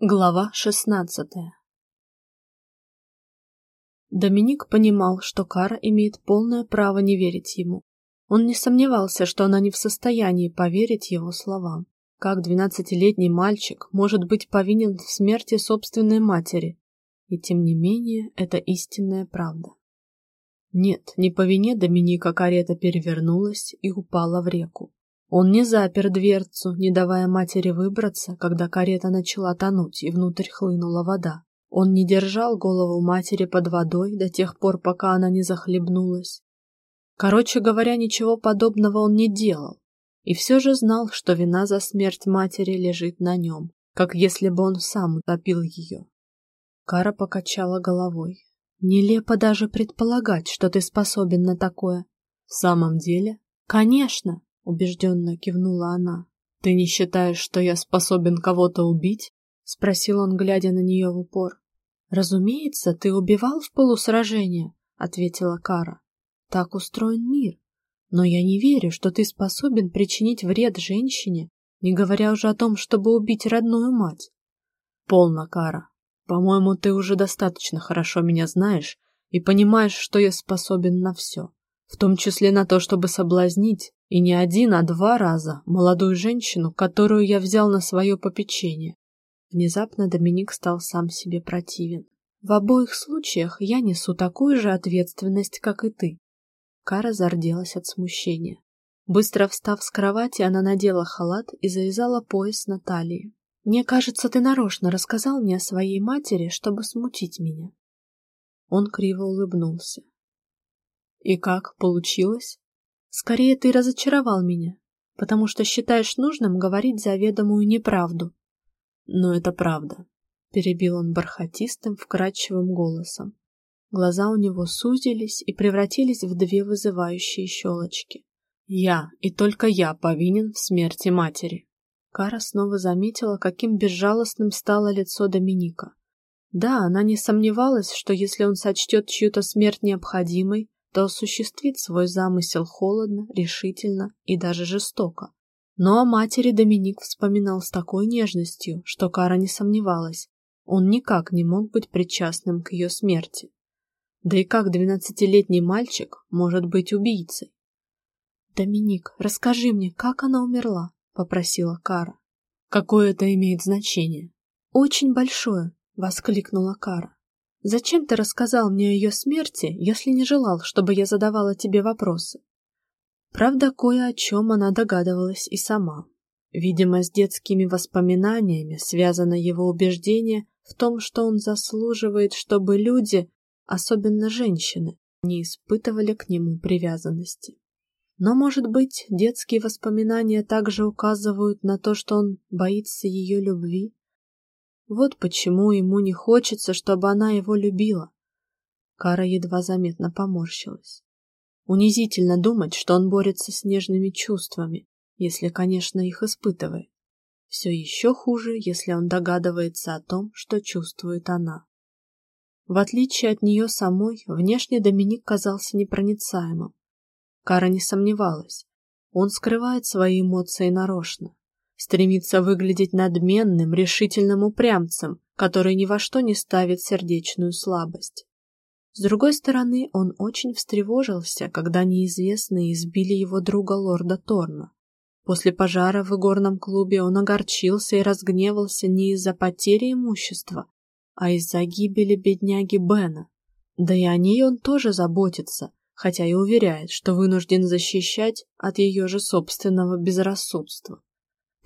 Глава шестнадцатая Доминик понимал, что Кара имеет полное право не верить ему. Он не сомневался, что она не в состоянии поверить его словам. Как двенадцатилетний мальчик может быть повинен в смерти собственной матери? И тем не менее, это истинная правда. Нет, не по вине Доминика карета перевернулась и упала в реку. Он не запер дверцу, не давая матери выбраться, когда карета начала тонуть и внутрь хлынула вода. Он не держал голову матери под водой до тех пор, пока она не захлебнулась. Короче говоря, ничего подобного он не делал. И все же знал, что вина за смерть матери лежит на нем, как если бы он сам утопил ее. Кара покачала головой. Нелепо даже предполагать, что ты способен на такое. В самом деле? Конечно, убежденно кивнула она. Ты не считаешь, что я способен кого-то убить? спросил он, глядя на нее в упор. Разумеется, ты убивал в полусражении, ответила Кара. Так устроен мир. Но я не верю, что ты способен причинить вред женщине, не говоря уже о том, чтобы убить родную мать. Полно, Кара. По-моему, ты уже достаточно хорошо меня знаешь и понимаешь, что я способен на все, в том числе на то, чтобы соблазнить и не один, а два раза молодую женщину, которую я взял на свое попечение. Внезапно Доминик стал сам себе противен. В обоих случаях я несу такую же ответственность, как и ты. Кара зарделась от смущения. Быстро встав с кровати, она надела халат и завязала пояс на талии. Мне кажется, ты нарочно рассказал мне о своей матери, чтобы смутить меня. Он криво улыбнулся. И как получилось? Скорее ты разочаровал меня, потому что считаешь нужным говорить заведомую неправду. Но это правда, перебил он бархатистым, вкрадчивым голосом. Глаза у него сузились и превратились в две вызывающие щелочки. Я и только я повинен в смерти матери. Кара снова заметила, каким безжалостным стало лицо Доминика. Да, она не сомневалась, что если он сочтет чью-то смерть необходимой, то осуществит свой замысел холодно, решительно и даже жестоко. Но о матери Доминик вспоминал с такой нежностью, что Кара не сомневалась, он никак не мог быть причастным к ее смерти. Да и как двенадцатилетний мальчик может быть убийцей? Доминик, расскажи мне, как она умерла, попросила Кара. Какое это имеет значение? Очень большое, воскликнула Кара. Зачем ты рассказал мне о ее смерти, если не желал, чтобы я задавала тебе вопросы? Правда, кое о чем она догадывалась и сама. Видимо, с детскими воспоминаниями связано его убеждение в том, что он заслуживает, чтобы люди, особенно женщины, не испытывали к нему привязанности. Но, может быть, детские воспоминания также указывают на то, что он боится ее любви, вот почему ему не хочется, чтобы она его любила. Кара едва заметно поморщилась. Унизительно думать, что он борется с нежными чувствами, если, конечно, их испытывает. Все еще хуже, если он догадывается о том, что чувствует она. В отличие от нее самой, внешне Доминик казался непроницаемым. Кара не сомневалась. Он скрывает свои эмоции нарочно стремится выглядеть надменным, решительным упрямцем, который ни во что не ставит сердечную слабость. С другой стороны, он очень встревожился, когда неизвестные избили его друга лорда Торна. После пожара в игорном клубе он огорчился и разгневался не из-за потери имущества, а из-за гибели бедняги Бена. Да и о ней он тоже заботится, хотя и уверяет, что вынужден защищать от ее же собственного безрассудства.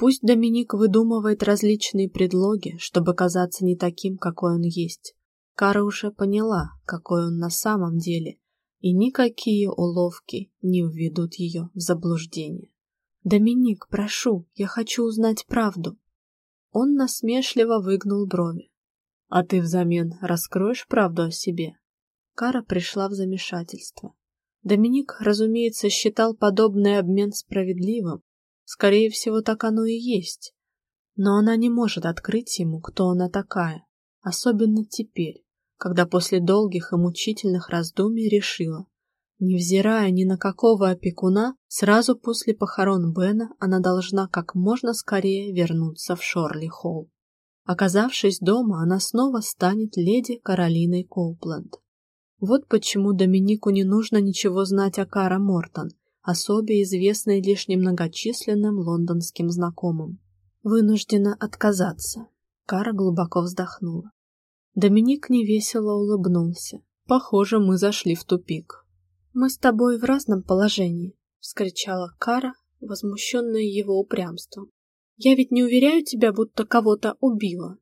Пусть Доминик выдумывает различные предлоги, чтобы казаться не таким, какой он есть. Кара уже поняла, какой он на самом деле, и никакие уловки не введут ее в заблуждение. Доминик, прошу, я хочу узнать правду. Он насмешливо выгнул брови. А ты взамен раскроешь правду о себе? Кара пришла в замешательство. Доминик, разумеется, считал подобный обмен справедливым, Скорее всего, так оно и есть. Но она не может открыть ему, кто она такая, особенно теперь, когда после долгих и мучительных раздумий решила, невзирая ни на какого опекуна, сразу после похорон Бена она должна как можно скорее вернуться в Шорли-Холл. Оказавшись дома, она снова станет леди Каролиной Коупленд. Вот почему Доминику не нужно ничего знать о Кара Мортон, особе известной лишь немногочисленным лондонским знакомым. Вынуждена отказаться. Кара глубоко вздохнула. Доминик невесело улыбнулся. Похоже, мы зашли в тупик. Мы с тобой в разном положении, вскричала Кара, возмущенная его упрямством. Я ведь не уверяю тебя, будто кого-то убила.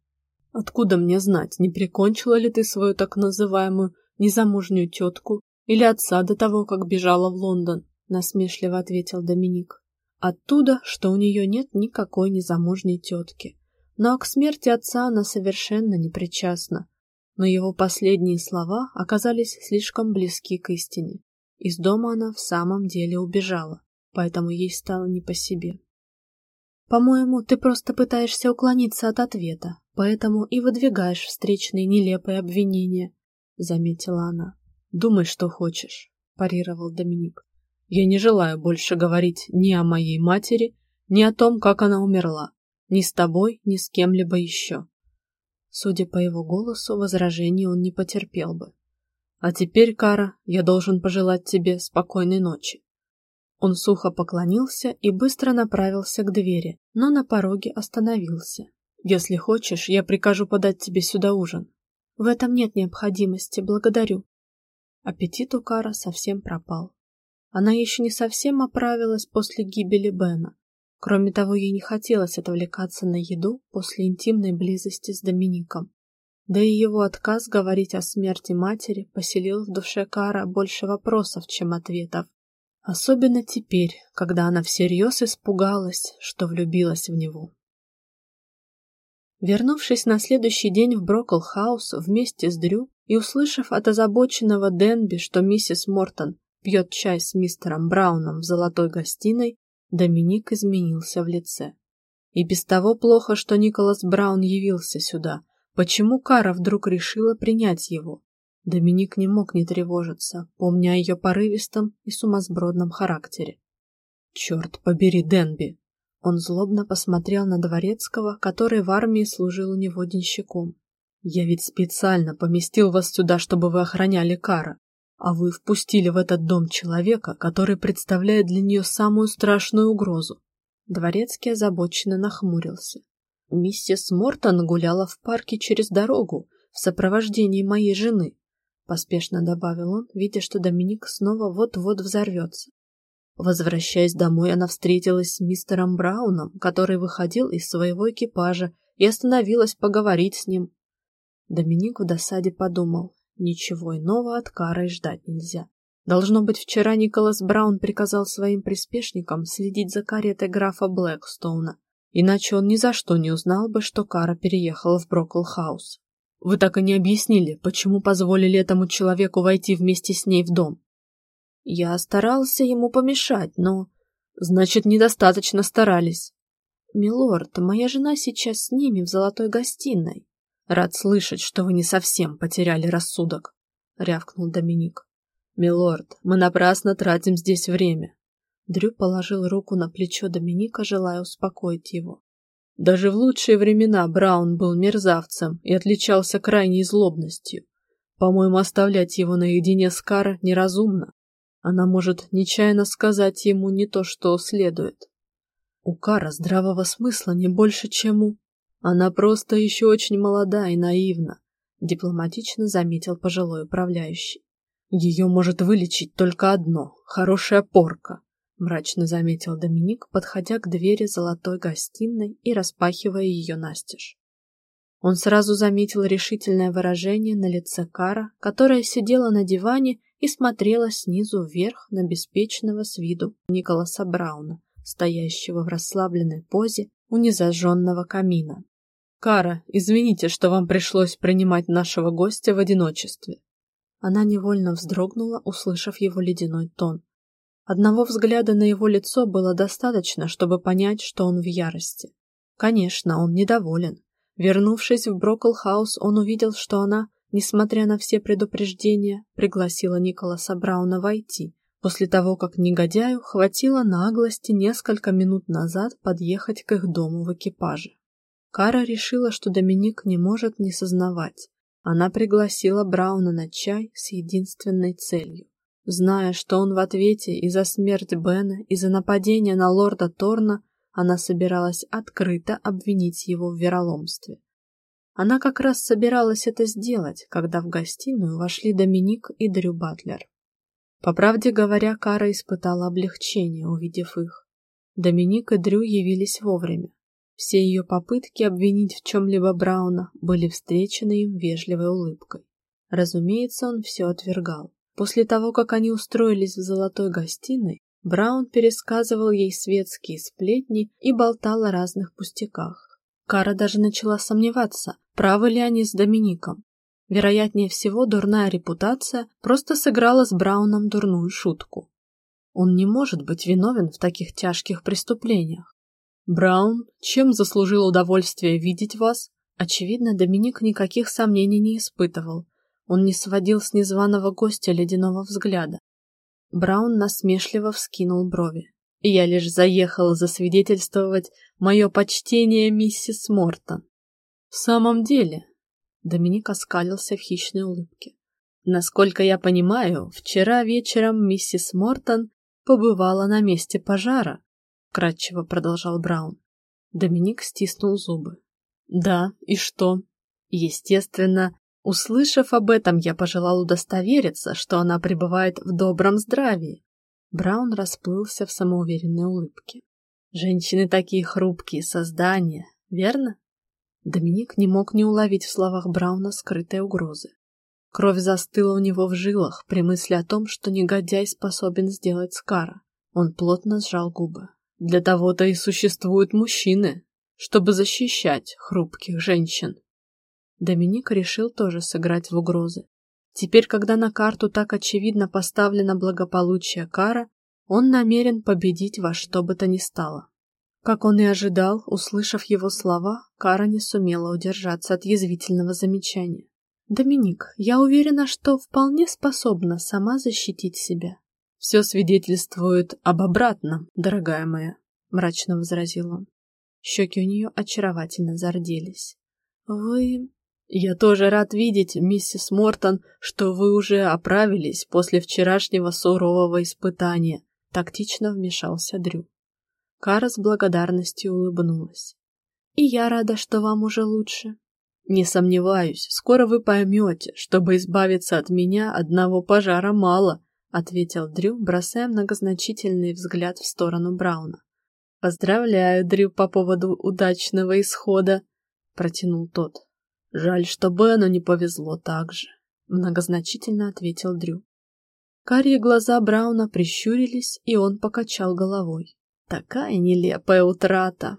Откуда мне знать, не прикончила ли ты свою так называемую незамужнюю тетку или отца до того, как бежала в Лондон? Насмешливо ответил Доминик. Оттуда, что у нее нет никакой незамужней тетки. Но к смерти отца она совершенно не причастна. Но его последние слова оказались слишком близки к истине. Из дома она в самом деле убежала, поэтому ей стало не по себе. По-моему, ты просто пытаешься уклониться от ответа, поэтому и выдвигаешь встречные нелепые обвинения, заметила она. Думай, что хочешь, парировал Доминик. Я не желаю больше говорить ни о моей матери, ни о том, как она умерла, ни с тобой, ни с кем-либо еще. Судя по его голосу, возражений он не потерпел бы. А теперь, Кара, я должен пожелать тебе спокойной ночи. Он сухо поклонился и быстро направился к двери, но на пороге остановился. Если хочешь, я прикажу подать тебе сюда ужин. В этом нет необходимости, благодарю. Аппетит у Кара совсем пропал. Она еще не совсем оправилась после гибели Бена. Кроме того, ей не хотелось отвлекаться на еду после интимной близости с Домиником. Да и его отказ говорить о смерти матери поселил в душе Кары больше вопросов, чем ответов. Особенно теперь, когда она всерьез испугалась, что влюбилась в него. Вернувшись на следующий день в Брокл-хаус вместе с Дрю и услышав от озабоченного Денби, что миссис Мортон пьет чай с мистером Брауном в золотой гостиной, Доминик изменился в лице. И без того плохо, что Николас Браун явился сюда. Почему Кара вдруг решила принять его? Доминик не мог не тревожиться, помня о ее порывистом и сумасбродном характере. «Черт побери, Денби!» Он злобно посмотрел на Дворецкого, который в армии служил у него денщиком. «Я ведь специально поместил вас сюда, чтобы вы охраняли Кара, а вы впустили в этот дом человека, который представляет для нее самую страшную угрозу». Дворецкий озабоченно нахмурился. «Миссис Мортон гуляла в парке через дорогу в сопровождении моей жены поспешно добавил он, видя, что Доминик снова вот-вот взорвется. Возвращаясь домой, она встретилась с мистером Брауном, который выходил из своего экипажа, и остановилась поговорить с ним. Доминик в досаде подумал, ничего иного от Кары ждать нельзя. Должно быть, вчера Николас Браун приказал своим приспешникам следить за каретой графа Блэкстоуна, иначе он ни за что не узнал бы, что Кара переехала в Брокл-хаус. Вы так и не объяснили, почему позволили этому человеку войти вместе с ней в дом. Я старался ему помешать, но... Значит, недостаточно старались. Милорд, моя жена сейчас с ними в золотой гостиной. Рад слышать, что вы не совсем потеряли рассудок, рявкнул Доминик. Милорд, мы напрасно тратим здесь время. Дрю положил руку на плечо Доминика, желая успокоить его. Даже в лучшие времена Браун был мерзавцем и отличался крайней злобностью. По-моему, оставлять его наедине с Кара неразумно. Она может нечаянно сказать ему не то, что следует. У Кара здравого смысла не больше, чем у... Она просто еще очень молода и наивна, дипломатично заметил пожилой управляющий. Ее может вылечить только одно — хорошая порка мрачно заметил Доминик, подходя к двери золотой гостиной и распахивая ее настежь. Он сразу заметил решительное выражение на лице Кара, которая сидела на диване и смотрела снизу вверх на беспечного с виду Николаса Брауна, стоящего в расслабленной позе у незажженного камина. «Кара, извините, что вам пришлось принимать нашего гостя в одиночестве». Она невольно вздрогнула, услышав его ледяной тон. Одного взгляда на его лицо было достаточно, чтобы понять, что он в ярости. Конечно, он недоволен. Вернувшись в Брокл-хаус, он увидел, что она, несмотря на все предупреждения, пригласила Николаса Брауна войти, после того, как негодяю хватило наглости несколько минут назад подъехать к их дому в экипаже. Кара решила, что Доминик не может не сознавать. Она пригласила Брауна на чай с единственной целью. Зная, что он в ответе и за смерть Бена, и за нападение на лорда Торна, она собиралась открыто обвинить его в вероломстве. Она как раз собиралась это сделать, когда в гостиную вошли Доминик и Дрю Батлер. По правде говоря, Кара испытала облегчение, увидев их. Доминик и Дрю явились вовремя. Все ее попытки обвинить в чем-либо Брауна были встречены им вежливой улыбкой. Разумеется, он все отвергал. После того, как они устроились в золотой гостиной, Браун пересказывал ей светские сплетни и болтал о разных пустяках. Кара даже начала сомневаться, правы ли они с Домиником. Вероятнее всего, дурная репутация просто сыграла с Брауном дурную шутку. Он не может быть виновен в таких тяжких преступлениях. Браун, чем заслужил удовольствие видеть вас? Очевидно, Доминик никаких сомнений не испытывал. Он не сводил с незваного гостя ледяного взгляда. Браун насмешливо вскинул брови. Я лишь заехал засвидетельствовать мое почтение миссис Мортон. В самом деле, Доминик оскалился в хищной улыбке. Насколько я понимаю, вчера вечером миссис Мортон побывала на месте пожара, кратчево продолжал Браун. Доминик стиснул зубы. Да, и что? Естественно, услышав об этом, я пожелал удостовериться, что она пребывает в добром здравии. Браун расплылся в самоуверенной улыбке. Женщины такие хрупкие создания, верно? Доминик не мог не уловить в словах Брауна скрытой угрозы. Кровь застыла у него в жилах при мысли о том, что негодяй способен сделать Скара. Он плотно сжал губы. Для того-то и существуют мужчины, чтобы защищать хрупких женщин. Доминик решил тоже сыграть в угрозы. Теперь, когда на карту так очевидно поставлено благополучие Кара, он намерен победить во что бы то ни стало. Как он и ожидал, услышав его слова, Кара не сумела удержаться от язвительного замечания. «Доминик, я уверена, что вполне способна сама защитить себя». «Все свидетельствует об обратном, дорогая моя», — мрачно возразил он. Щеки у нее очаровательно зарделись. «Вы...» «Я тоже рад видеть, миссис Мортон, что вы уже оправились после вчерашнего сурового испытания», — тактично вмешался Дрю. Кара с благодарностью улыбнулась. «И я рада, что вам уже лучше». «Не сомневаюсь, скоро вы поймете, чтобы избавиться от меня, одного пожара мало», ответил Дрю, бросая многозначительный взгляд в сторону Брауна. «Поздравляю, Дрю, по поводу удачного исхода», протянул тот. «Жаль, что Бену не повезло так же», многозначительно ответил Дрю. Карие глаза Брауна прищурились, и он покачал головой. Такая нелепая утрата.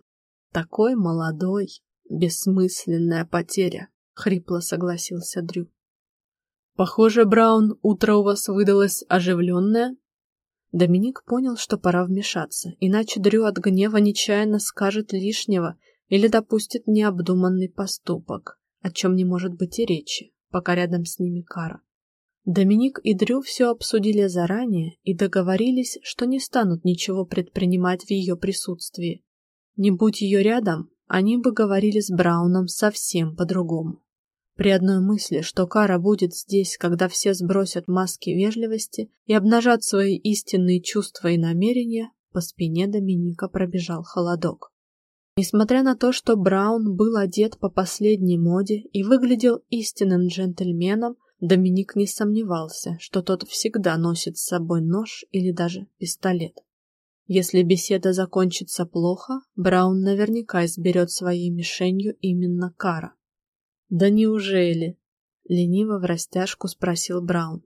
Такой молодой. Бессмысленная потеря, хрипло согласился Дрю. Похоже, Браун, утро у вас выдалось оживленное. Доминик понял, что пора вмешаться, иначе Дрю от гнева нечаянно скажет лишнего или допустит необдуманный поступок, о чем не может быть и речи, пока рядом с ними Кара. Доминик и Дрю все обсудили заранее и договорились, что не станут ничего предпринимать в ее присутствии. Не будь ее рядом, они бы говорили с Брауном совсем по-другому. При одной мысли, что Кара будет здесь, когда все сбросят маски вежливости и обнажат свои истинные чувства и намерения, по спине Доминика пробежал холодок. Несмотря на то, что Браун был одет по последней моде и выглядел истинным джентльменом, Доминик не сомневался, что тот всегда носит с собой нож или даже пистолет. Если беседа закончится плохо, Браун наверняка изберет своей мишенью именно Кара. Да неужели? лениво в растяжку спросил Браун.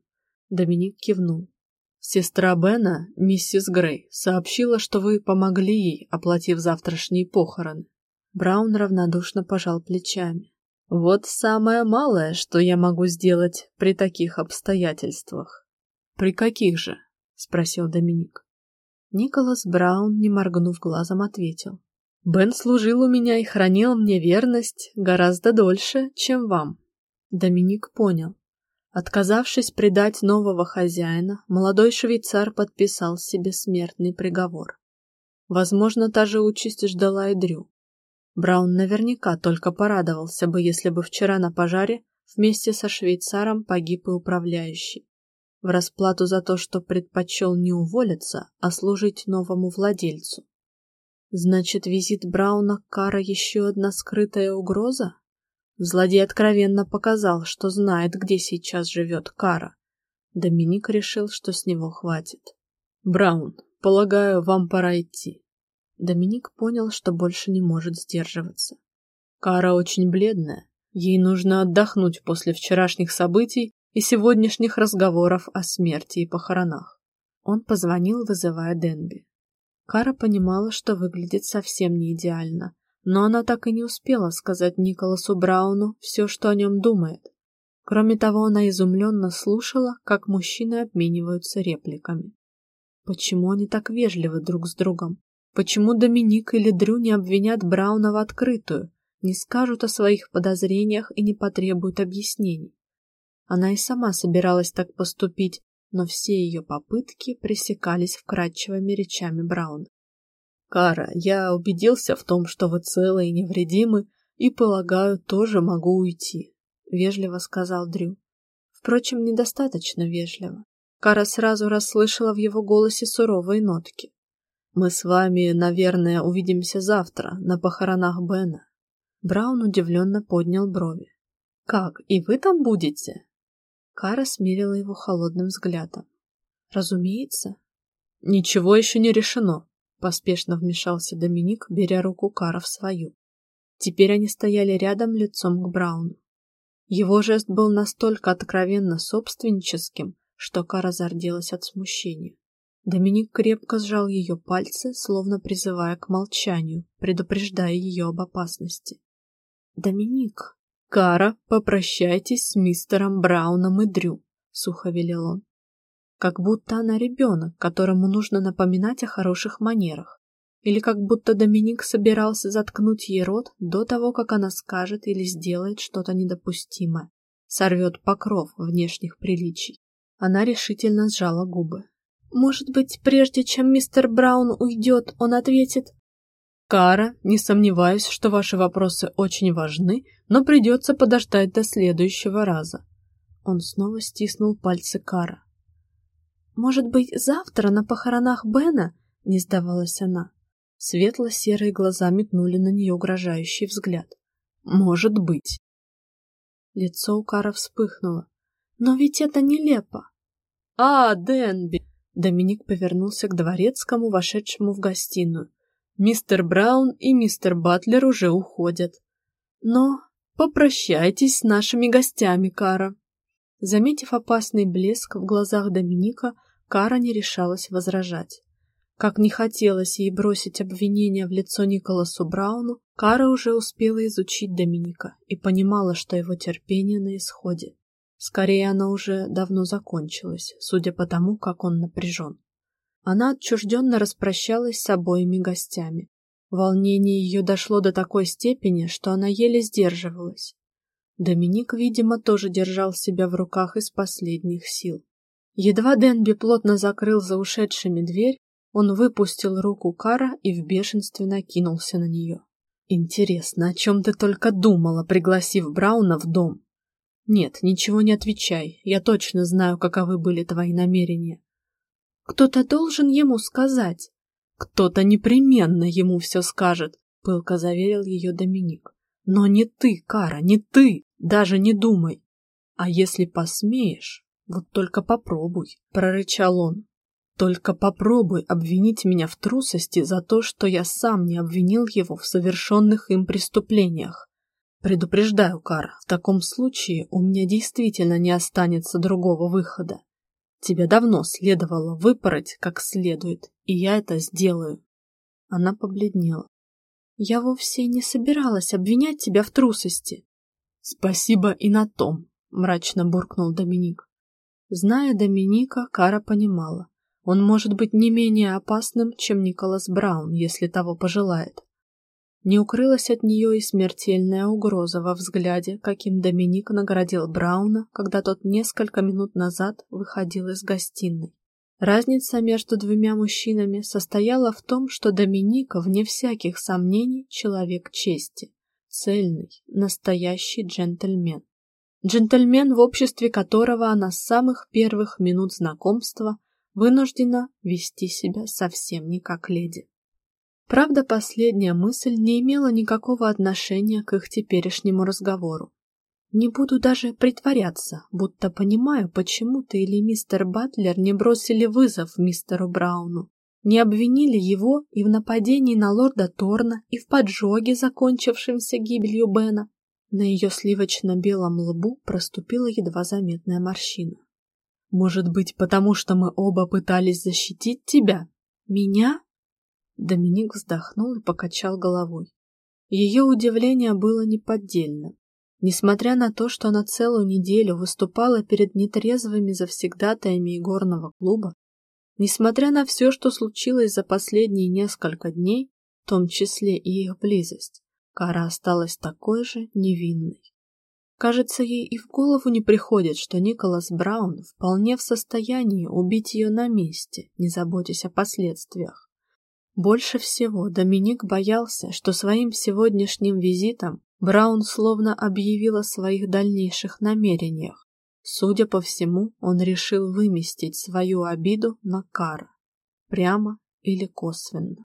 Доминик кивнул. Сестра Бена, миссис Грей, сообщила, что вы помогли ей, оплатив завтрашние похороны. Браун равнодушно пожал плечами. Вот самое малое, что я могу сделать при таких обстоятельствах. При каких же? спросил Доминик. Николас Браун, не моргнув глазом, ответил: Бен служил у меня и хранил мне верность гораздо дольше, чем вам. Доминик понял. Отказавшись предать нового хозяина, молодой швейцар подписал себе смертный приговор. Возможно, та же участь ждала и Дрю. Браун наверняка только порадовался бы, если бы вчера на пожаре вместе со швейцаром погиб и управляющий. В расплату за то, что предпочел не уволиться, а служить новому владельцу. Значит, визит Брауна Кара еще одна скрытая угроза? Злодей откровенно показал, что знает, где сейчас живет Кара. Доминик решил, что с него хватит. Браун, полагаю, вам пора идти. Доминик понял, что больше не может сдерживаться. Кара очень бледная. Ей нужно отдохнуть после вчерашних событий и сегодняшних разговоров о смерти и похоронах. Он позвонил, вызывая Денби. Кара понимала, что выглядит совсем не идеально, но она так и не успела сказать Николасу Брауну все, что о нем думает. Кроме того, она изумленно слушала, как мужчины обмениваются репликами. Почему они так вежливы друг с другом? Почему Доминик или Дрю не обвинят Брауна в открытую, не скажут о своих подозрениях и не потребуют объяснений? Она и сама собиралась так поступить, но все ее попытки пресекались вкрадчивыми речами Брауна. Кара, я убедился в том, что вы целы и невредимы, и, полагаю, тоже могу уйти, вежливо сказал Дрю. Впрочем, недостаточно вежливо. Кара сразу расслышала в его голосе суровые нотки. Мы с вами, наверное, увидимся завтра на похоронах Бена. Браун удивленно поднял брови. Как, и вы там будете? Кара смирила его холодным взглядом. Разумеется. Ничего еще не решено, поспешно вмешался Доминик, беря руку Кара в свою. Теперь они стояли рядом лицом к Брауну. Его жест был настолько откровенно собственническим, что Кара зарделась от смущения. Доминик крепко сжал ее пальцы, словно призывая к молчанию, предупреждая ее об опасности. «Доминик!» «Кара, попрощайтесь с мистером Брауном и Дрю», — сухо велел он. Как будто она ребенок, которому нужно напоминать о хороших манерах. Или как будто Доминик собирался заткнуть ей рот до того, как она скажет или сделает что-то недопустимое, сорвет покров внешних приличий. Она решительно сжала губы. «Может быть, прежде чем мистер Браун уйдет, он ответит Кара, не сомневаюсь, что ваши вопросы очень важны, но придется подождать до следующего раза. Он снова стиснул пальцы Кара. Может быть, завтра на похоронах Бена? Не сдавалась она. Светло-серые глаза метнули на нее угрожающий взгляд. Может быть. Лицо у Кара вспыхнуло. Но ведь это нелепо. А, Денби! Доминик повернулся к дворецкому, вошедшему в гостиную. Мистер Браун и мистер Батлер уже уходят. Но попрощайтесь с нашими гостями, Кара. Заметив опасный блеск в глазах Доминика, Кара не решалась возражать. Как не хотелось ей бросить обвинение в лицо Николасу Брауну, Кара уже успела изучить Доминика и понимала, что его терпение на исходе. Скорее, оно уже давно закончилось, судя по тому, как он напряжен. Она отчужденно распрощалась с обоими гостями. Волнение ее дошло до такой степени, что она еле сдерживалась. Доминик, видимо, тоже держал себя в руках из последних сил. Едва Денби плотно закрыл за ушедшими дверь, он выпустил руку Кара и в бешенстве накинулся на нее. Интересно, о чем ты только думала, пригласив Брауна в дом? Нет, ничего не отвечай. Я точно знаю, каковы были твои намерения. Кто-то должен ему сказать. Кто-то непременно ему все скажет, пылко заверил ее Доминик. Но не ты, Кара, не ты, даже не думай. А если посмеешь, вот только попробуй, прорычал он. Только попробуй обвинить меня в трусости за то, что я сам не обвинил его в совершенных им преступлениях. Предупреждаю, Кара, в таком случае у меня действительно не останется другого выхода. Тебя давно следовало выпороть как следует, и я это сделаю. Она побледнела. Я вовсе не собиралась обвинять тебя в трусости. Спасибо и на том, мрачно буркнул Доминик. Зная Доминика, Кара понимала, он может быть не менее опасным, чем Николас Браун, если того пожелает. Не укрылась от нее и смертельная угроза во взгляде, каким Доминик наградил Брауна, когда тот несколько минут назад выходил из гостиной. Разница между двумя мужчинами состояла в том, что Доминика, вне всяких сомнений, человек чести, цельный, настоящий джентльмен. Джентльмен, в обществе которого она с самых первых минут знакомства вынуждена вести себя совсем не как леди. Правда, последняя мысль не имела никакого отношения к их теперешнему разговору. Не буду даже притворяться, будто понимаю, почему ты или мистер Батлер не бросили вызов мистеру Брауну, не обвинили его и в нападении на лорда Торна, и в поджоге, закончившемся гибелью Бена. На ее сливочно-белом лбу проступила едва заметная морщина. Может быть, потому что мы оба пытались защитить тебя? Меня? Доминик вздохнул и покачал головой. Ее удивление было неподдельным. Несмотря на то, что она целую неделю выступала перед нетрезвыми завсегдатаями игорного клуба, несмотря на все, что случилось за последние несколько дней, в том числе и их близость, Кара осталась такой же невинной. Кажется, ей и в голову не приходит, что Николас Браун вполне в состоянии убить ее на месте, не заботясь о последствиях. Больше всего Доминик боялся, что своим сегодняшним визитом Браун словно объявил о своих дальнейших намерениях. Судя по всему, он решил выместить свою обиду на Кара, прямо или косвенно.